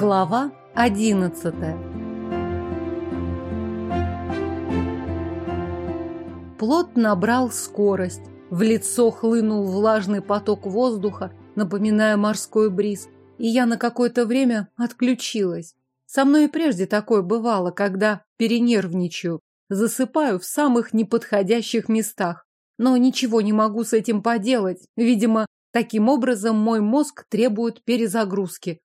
Глава одиннадцатая Плот набрал скорость. В лицо хлынул влажный поток воздуха, напоминая морской бриз, и я на какое-то время отключилась. Со мной и прежде такое бывало, когда перенервничаю, засыпаю в самых неподходящих местах. Но ничего не могу с этим поделать. Видимо, таким образом мой мозг требует перезагрузки.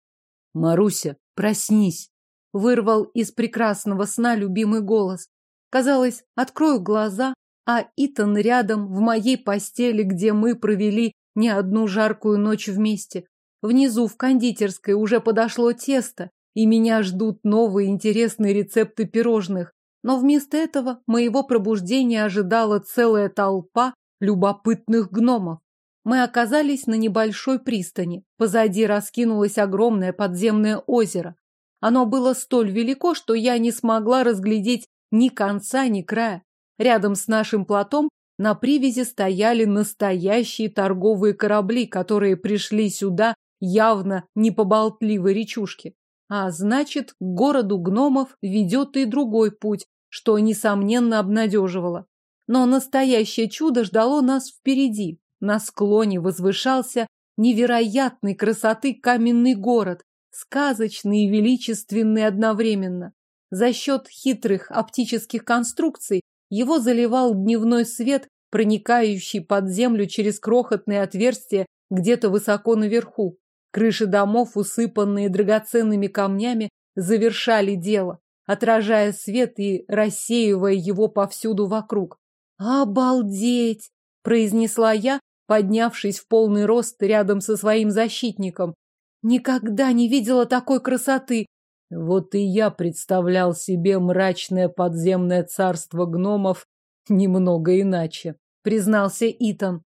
Маруся, проснись. Вырвал из прекрасного сна любимый голос. Казалось, открою глаза, а Итан рядом, в моей постели, где мы провели не одну жаркую ночь вместе. Внизу в кондитерской уже подошло тесто, и меня ждут новые интересные рецепты пирожных. Но вместо этого моего пробуждения ожидала целая толпа любопытных гномов. Мы оказались на небольшой пристани. Позади раскинулось огромное подземное озеро. Оно было столь велико, что я не смогла разглядеть ни конца, ни края. Рядом с нашим плотом на привязи стояли настоящие торговые корабли, которые пришли сюда явно не по болтливой речушке. А значит, к городу гномов ведет и другой путь, что, несомненно, обнадеживало. Но настоящее чудо ждало нас впереди. На склоне возвышался невероятной красоты каменный город, сказочный и величественный одновременно. За счет хитрых оптических конструкций его заливал дневной свет, проникающий под землю через крохотные отверстия где-то высоко наверху. Крыши домов, усыпанные драгоценными камнями, завершали дело, отражая свет и рассеивая его повсюду вокруг. «Обалдеть!» – произнесла я, поднявшись в полный рост рядом со своим защитником. «Никогда не видела такой красоты!» Вот и я представлял себе мрачное подземное царство гномов немного иначе, признался Итан.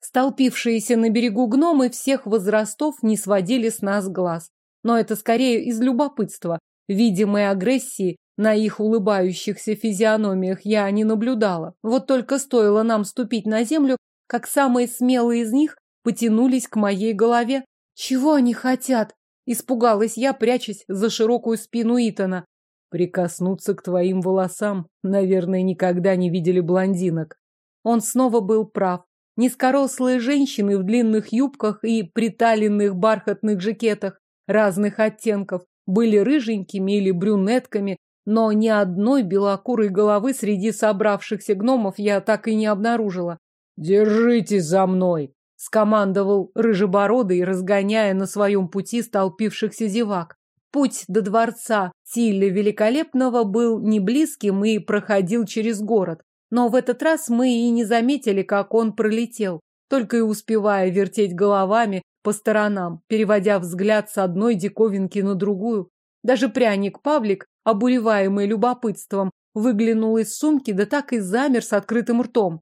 Столпившиеся на берегу гномы всех возрастов не сводили с нас глаз. Но это скорее из любопытства. Видимой агрессии на их улыбающихся физиономиях я не наблюдала. Вот только стоило нам ступить на землю, как самые смелые из них потянулись к моей голове. Чего они хотят? Испугалась я, прячась за широкую спину Итана. Прикоснуться к твоим волосам. Наверное, никогда не видели блондинок. Он снова был прав. Низкорослые женщины в длинных юбках и приталенных бархатных жакетах разных оттенков были рыженькими или брюнетками, но ни одной белокурой головы среди собравшихся гномов я так и не обнаружила. «Держитесь за мной!» скомандовал рыжебородый, разгоняя на своем пути столпившихся зевак. Путь до дворца Тилля Великолепного был не близким и проходил через город. Но в этот раз мы и не заметили, как он пролетел, только и успевая вертеть головами по сторонам, переводя взгляд с одной диковинки на другую. Даже пряник Павлик, обуреваемый любопытством, выглянул из сумки, да так и замер с открытым ртом.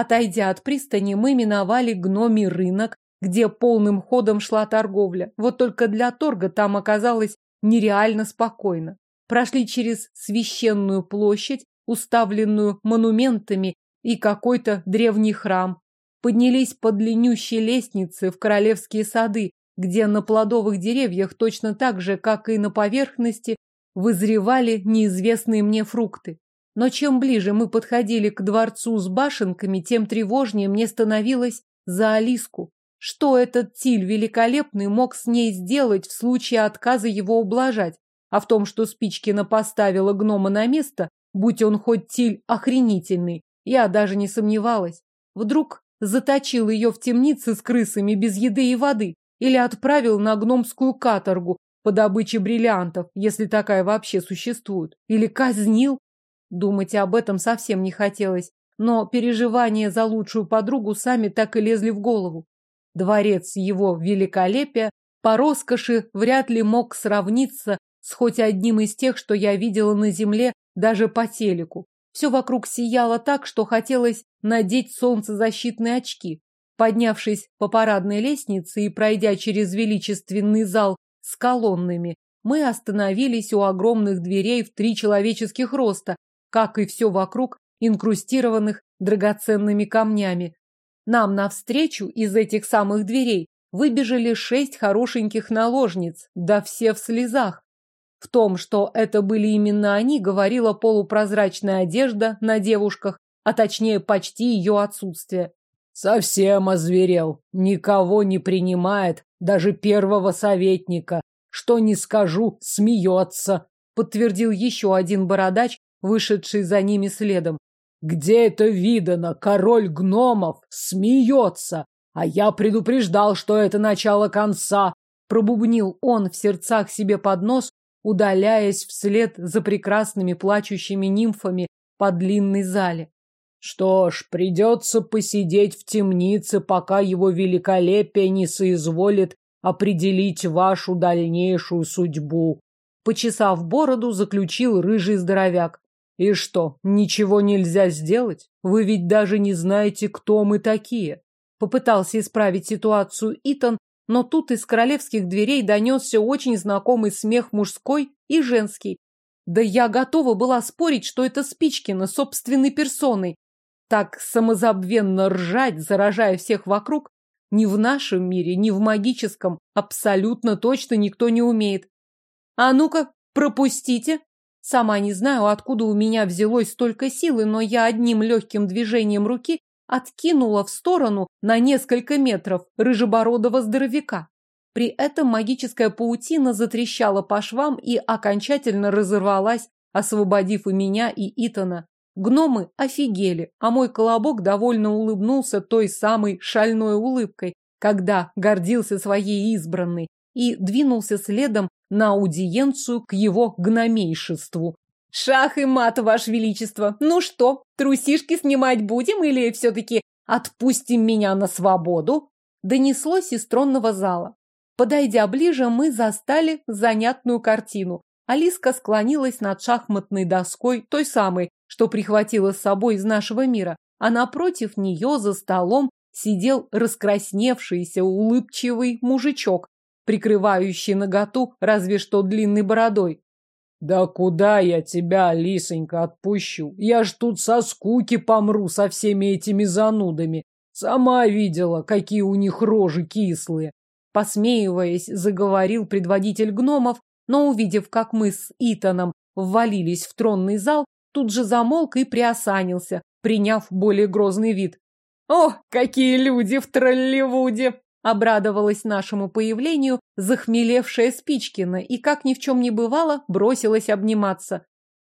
Отойдя от пристани, мы миновали гномий рынок, где полным ходом шла торговля. Вот только для торга там оказалось нереально спокойно. Прошли через священную площадь, уставленную монументами и какой-то древний храм. Поднялись по длиннющей лестнице в королевские сады, где на плодовых деревьях точно так же, как и на поверхности, вызревали неизвестные мне фрукты. Но чем ближе мы подходили к дворцу с башенками, тем тревожнее мне становилось за Алиску. Что этот Тиль великолепный мог с ней сделать в случае отказа его ублажать? А в том, что Спичкина поставила гнома на место, будь он хоть Тиль охренительный, я даже не сомневалась. Вдруг заточил ее в темнице с крысами без еды и воды или отправил на гномскую каторгу по добыче бриллиантов, если такая вообще существует, или казнил, Думать об этом совсем не хотелось, но переживания за лучшую подругу сами так и лезли в голову. Дворец его великолепия по роскоши вряд ли мог сравниться с хоть одним из тех, что я видела на земле даже по телеку. Все вокруг сияло так, что хотелось надеть солнцезащитные очки. Поднявшись по парадной лестнице и пройдя через величественный зал с колоннами, мы остановились у огромных дверей в три человеческих роста, как и все вокруг, инкрустированных драгоценными камнями. Нам навстречу из этих самых дверей выбежали шесть хорошеньких наложниц, да все в слезах. В том, что это были именно они, говорила полупрозрачная одежда на девушках, а точнее почти ее отсутствие. Совсем озверел, никого не принимает, даже первого советника. Что не скажу, смеется, подтвердил еще один бородач, вышедший за ними следом. Где это видано? Король гномов смеется. А я предупреждал, что это начало конца. Пробубнил он в сердцах себе под нос, удаляясь вслед за прекрасными плачущими нимфами по длинной зале. Что ж, придется посидеть в темнице, пока его великолепие не соизволит определить вашу дальнейшую судьбу. Почесав бороду, заключил рыжий здоровяк. И что, ничего нельзя сделать? Вы ведь даже не знаете, кто мы такие. Попытался исправить ситуацию Итан, но тут из королевских дверей донесся очень знакомый смех мужской и женский. Да я готова была спорить, что это Спичкина собственной персоной. Так самозабвенно ржать, заражая всех вокруг, ни в нашем мире, ни в магическом абсолютно точно никто не умеет. А ну-ка, пропустите. Сама не знаю, откуда у меня взялось столько силы, но я одним легким движением руки откинула в сторону на несколько метров рыжебородого здоровяка. При этом магическая паутина затрещала по швам и окончательно разорвалась, освободив и меня, и Итана. Гномы офигели, а мой колобок довольно улыбнулся той самой шальной улыбкой, когда гордился своей избранной, и двинулся следом на аудиенцию к его гномейшеству. «Шах и мат, ваше величество! Ну что, трусишки снимать будем или все-таки отпустим меня на свободу?» Донеслось из тронного зала. Подойдя ближе, мы застали занятную картину. Алиска склонилась над шахматной доской, той самой, что прихватила с собой из нашего мира, а напротив нее за столом сидел раскрасневшийся улыбчивый мужичок, прикрывающий наготу разве что длинной бородой. «Да куда я тебя, лисонька, отпущу? Я ж тут со скуки помру со всеми этими занудами. Сама видела, какие у них рожи кислые». Посмеиваясь, заговорил предводитель гномов, но, увидев, как мы с Итаном ввалились в тронный зал, тут же замолк и приосанился, приняв более грозный вид. «О, какие люди в Тролливуде!» Обрадовалась нашему появлению захмелевшая Спичкина и, как ни в чем не бывало, бросилась обниматься.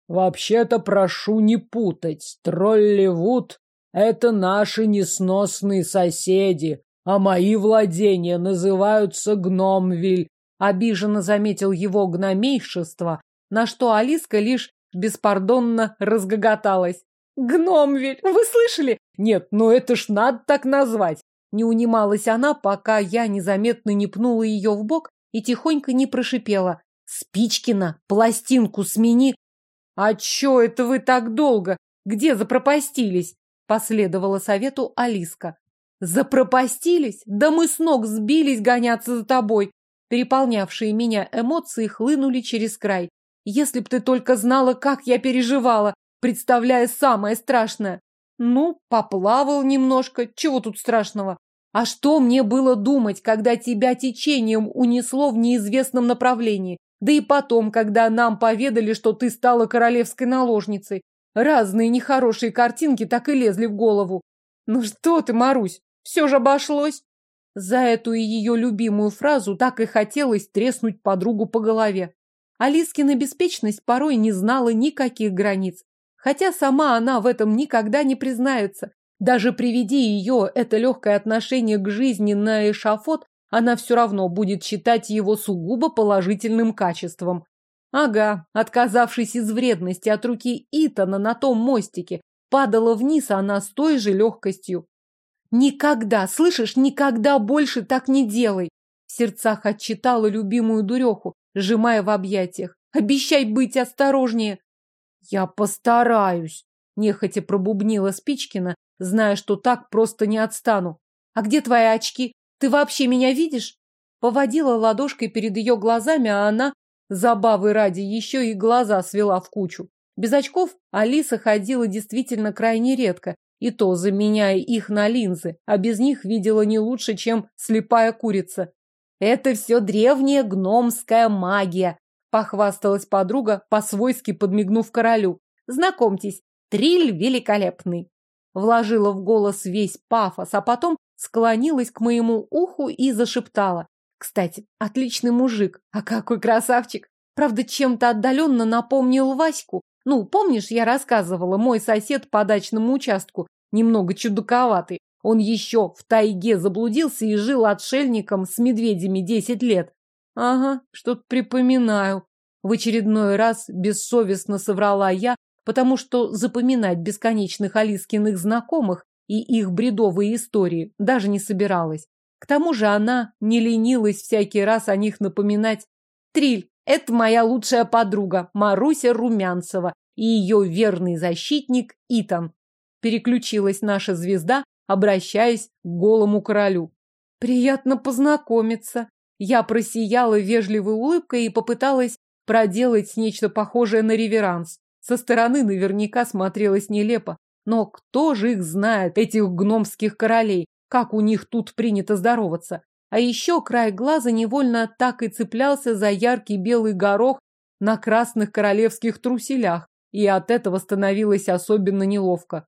«Вообще-то прошу не путать. Тролливуд — это наши несносные соседи, а мои владения называются Гномвиль», — обиженно заметил его гномейшество, на что Алиска лишь беспардонно разгоготалась. «Гномвель, вы слышали? Нет, ну это ж надо так назвать!» Не унималась она, пока я незаметно не пнула ее в бок и тихонько не прошипела. «Спичкина, пластинку смени!» «А чё это вы так долго? Где запропастились?» Последовала совету Алиска. «Запропастились? Да мы с ног сбились гоняться за тобой!» Переполнявшие меня эмоции хлынули через край. Если б ты только знала, как я переживала, представляя самое страшное. Ну, поплавал немножко, чего тут страшного? А что мне было думать, когда тебя течением унесло в неизвестном направлении? Да и потом, когда нам поведали, что ты стала королевской наложницей. Разные нехорошие картинки так и лезли в голову. Ну что ты, Марусь, все же обошлось. За эту и ее любимую фразу так и хотелось треснуть подругу по голове. Алискина беспечность порой не знала никаких границ. Хотя сама она в этом никогда не признается. Даже приведи ее это легкое отношение к жизни на эшафот, она все равно будет считать его сугубо положительным качеством. Ага, отказавшись из вредности от руки Итана на том мостике, падала вниз она с той же легкостью. «Никогда, слышишь, никогда больше так не делай!» В сердцах отчитала любимую дуреху, сжимая в объятиях. «Обещай быть осторожнее!» «Я постараюсь!» — нехотя пробубнила Спичкина, зная, что так просто не отстану. «А где твои очки? Ты вообще меня видишь?» Поводила ладошкой перед ее глазами, а она, забавы ради, еще и глаза свела в кучу. Без очков Алиса ходила действительно крайне редко, и то заменяя их на линзы, а без них видела не лучше, чем слепая курица. Это все древняя гномская магия, похвасталась подруга, по-свойски подмигнув королю. Знакомьтесь, Триль великолепный. Вложила в голос весь пафос, а потом склонилась к моему уху и зашептала. Кстати, отличный мужик, а какой красавчик. Правда, чем-то отдаленно напомнил Ваську. Ну, помнишь, я рассказывала, мой сосед по дачному участку, немного чудаковатый. Он еще в тайге заблудился и жил отшельником с медведями десять лет. Ага, что-то припоминаю. В очередной раз бессовестно соврала я, потому что запоминать бесконечных Алискиных знакомых и их бредовые истории даже не собиралась. К тому же она не ленилась всякий раз о них напоминать. Триль, это моя лучшая подруга, Маруся Румянцева, и ее верный защитник Итан. Переключилась наша звезда, обращаясь к голому королю. Приятно познакомиться. Я просияла вежливой улыбкой и попыталась проделать нечто похожее на реверанс. Со стороны наверняка смотрелось нелепо. Но кто же их знает, этих гномских королей? Как у них тут принято здороваться? А еще край глаза невольно так и цеплялся за яркий белый горох на красных королевских труселях, и от этого становилось особенно неловко.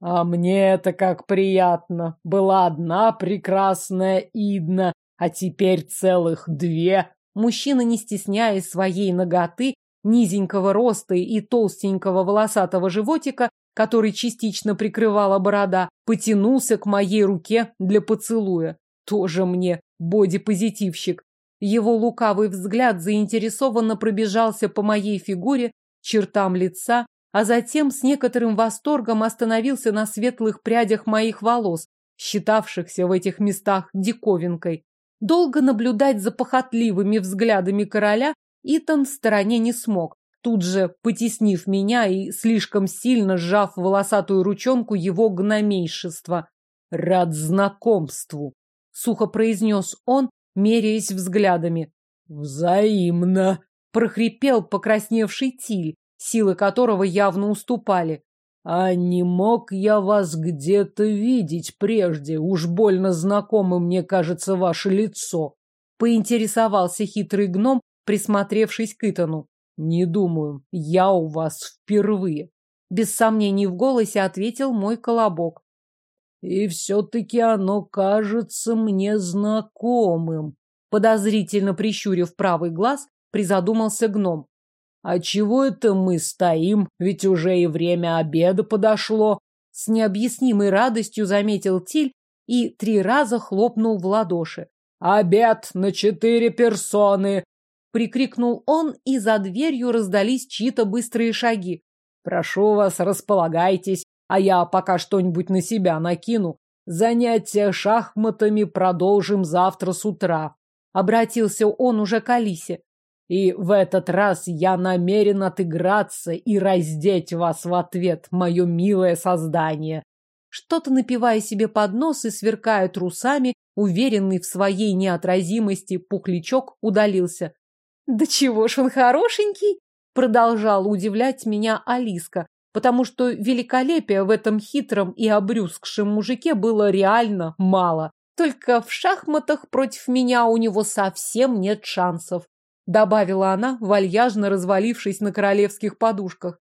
А мне это как приятно. Была одна прекрасная Идна, а теперь целых две. Мужчина, не стесняясь своей ноготы, низенького роста и толстенького волосатого животика, который частично прикрывала борода, потянулся к моей руке для поцелуя. Тоже мне бодипозитивщик. Его лукавый взгляд заинтересованно пробежался по моей фигуре, чертам лица, а затем с некоторым восторгом остановился на светлых прядях моих волос, считавшихся в этих местах диковинкой. Долго наблюдать за похотливыми взглядами короля Итан в стороне не смог, тут же потеснив меня и слишком сильно сжав волосатую ручонку его гномейшества. «Рад знакомству», — сухо произнес он, меряясь взглядами. «Взаимно», — прохрипел покрасневший Тиль, силы которого явно уступали. «А не мог я вас где-то видеть прежде? Уж больно знакомо мне кажется ваше лицо», — поинтересовался хитрый гном, присмотревшись к Итану. «Не думаю, я у вас впервые», — без сомнений в голосе ответил мой колобок. «И все-таки оно кажется мне знакомым», — подозрительно прищурив правый глаз, призадумался гном. «А чего это мы стоим? Ведь уже и время обеда подошло». С необъяснимой радостью заметил Тиль и три раза хлопнул в ладоши. «Обед на четыре персоны! Прикрикнул он, и за дверью раздались чьи-то быстрые шаги. Прошу вас, располагайтесь, а я пока что-нибудь на себя накину. Занятия шахматами продолжим завтра с утра. Обратился он уже к Алисе. И в этот раз я намерен отыграться и раздеть вас в ответ, мое милое создание. Что-то напивая себе под нос и сверкая трусами, уверенный в своей неотразимости, пухлячок удалился. Да чего ж он хорошенький? Продолжала удивлять меня Алиска, потому что великолепия в этом хитром и обрюзгшем мужике было реально мало. Только в шахматах против меня у него совсем нет шансов, добавила она, вальяжно развалившись на королевских подушках.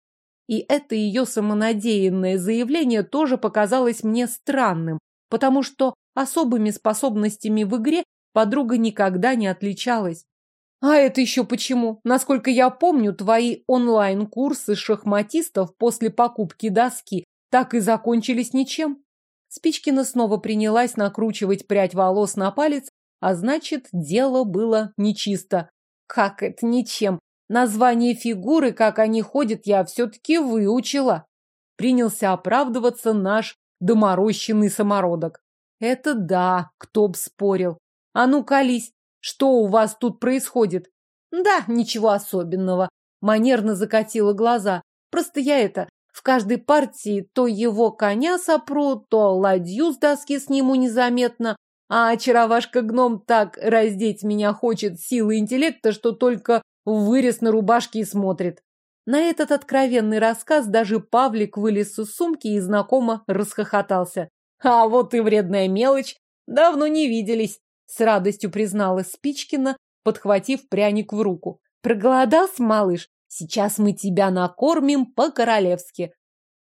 И это ее самонадеянное заявление тоже показалось мне странным, потому что особыми способностями в игре подруга никогда не отличалась. А это еще почему? Насколько я помню, твои онлайн-курсы шахматистов после покупки доски так и закончились ничем. Спичкина снова принялась накручивать прядь волос на палец, а значит, дело было нечисто. Как это ничем? Название фигуры, как они ходят, я все-таки выучила. Принялся оправдываться наш доморощенный самородок. Это да, кто б спорил. А ну, колись, что у вас тут происходит? Да, ничего особенного. Манерно закатила глаза. Просто я это, в каждой партии то его коня сопру, то ладью с доски сниму незаметно, а очаровашка-гном так раздеть меня хочет силы интеллекта, что только вырез на рубашке и смотрит. На этот откровенный рассказ даже Павлик вылез из сумки и знакомо расхохотался. «А вот и вредная мелочь! Давно не виделись!» С радостью призналась Спичкина, подхватив пряник в руку. «Проголодался, малыш? Сейчас мы тебя накормим по-королевски!»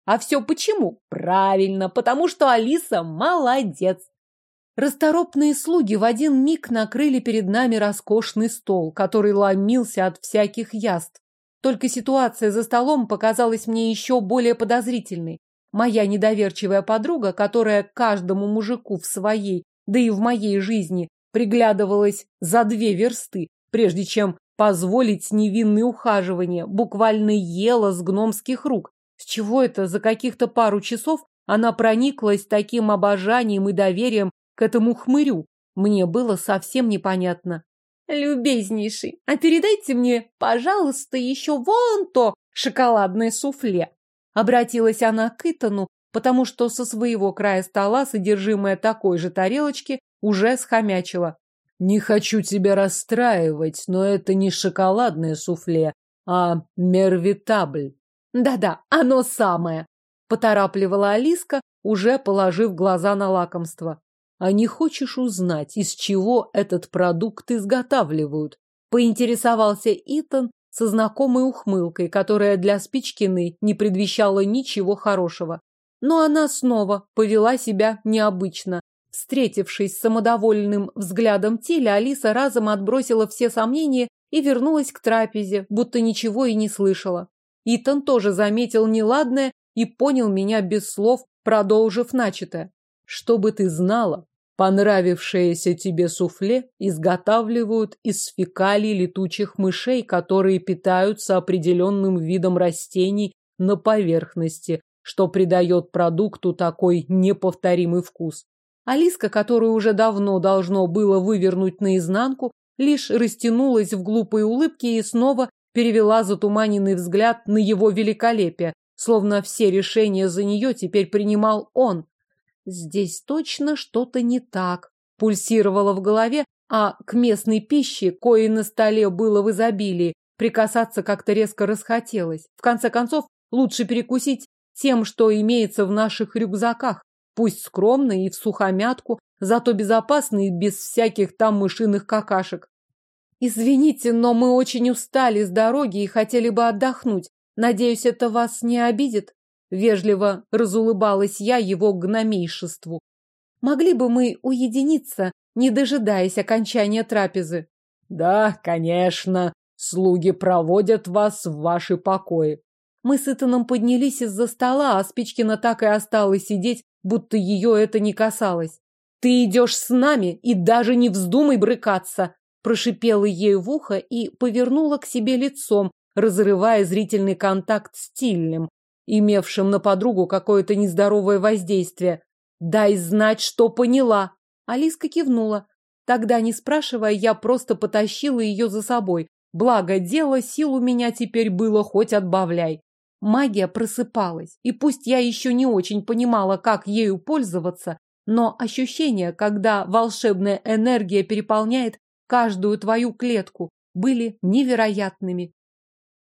А все почему? Правильно, потому что Алиса молодец. Расторопные слуги в один миг накрыли перед нами роскошный стол, который ломился от всяких яств. Только ситуация за столом показалась мне еще более подозрительной. Моя недоверчивая подруга, которая каждому мужику в своей, да и в моей жизни, приглядывалась за две версты, прежде чем позволить невинные ухаживания, буквально ела с гномских рук. С чего это за каких-то пару часов она прониклась таким обожанием и доверием к этому хмырю? Мне было совсем непонятно. «Любезнейший, а передайте мне, пожалуйста, еще вон то шоколадное суфле!» Обратилась она к Итану, потому что со своего края стола содержимое такой же тарелочки уже схомячила. «Не хочу тебя расстраивать, но это не шоколадное суфле, а мервитабль». «Да-да, оно самое!» – поторапливала Алиска, уже положив глаза на лакомство. А не хочешь узнать, из чего этот продукт изготавливают? Поинтересовался Итан со знакомой ухмылкой, которая для Спичкиной не предвещала ничего хорошего. Но она снова повела себя необычно. Встретившись с самодовольным взглядом Тиля, Алиса разом отбросила все сомнения и вернулась к трапезе, будто ничего и не слышала. Итан тоже заметил неладное и понял меня без слов, продолжив начатое. Чтобы ты знала, Понравившееся тебе суфле изготавливают из фекалий летучих мышей, которые питаются определенным видом растений на поверхности, что придает продукту такой неповторимый вкус. Алиска, которую уже давно должно было вывернуть наизнанку, лишь растянулась в глупой улыбке и снова перевела затуманенный взгляд на его великолепие, словно все решения за нее теперь принимал он. Здесь точно что-то не так. Пульсировало в голове, а к местной пище, кое на столе было в изобилии, прикасаться как-то резко расхотелось. В конце концов, лучше перекусить тем, что имеется в наших рюкзаках. Пусть скромно и в сухомятку, зато безопасно и без всяких там мышиных какашек. Извините, но мы очень устали с дороги и хотели бы отдохнуть. Надеюсь, это вас не обидит? Вежливо разулыбалась я его гномейшеству. Могли бы мы уединиться, не дожидаясь окончания трапезы? Да, конечно. Слуги проводят вас в ваши покои. Мы с Итаном поднялись из-за стола, а Спичкина так и осталась сидеть, будто ее это не касалось. «Ты идешь с нами и даже не вздумай брыкаться!» Прошипела ей в ухо и повернула к себе лицом, разрывая зрительный контакт с Тильным, имевшим на подругу какое-то нездоровое воздействие. «Дай знать, что поняла!» Алиска кивнула. Тогда, не спрашивая, я просто потащила ее за собой. Благо дело, сил у меня теперь было хоть отбавляй. Магия просыпалась, и пусть я еще не очень понимала, как ею пользоваться, но ощущения, когда волшебная энергия переполняет каждую твою клетку, были невероятными.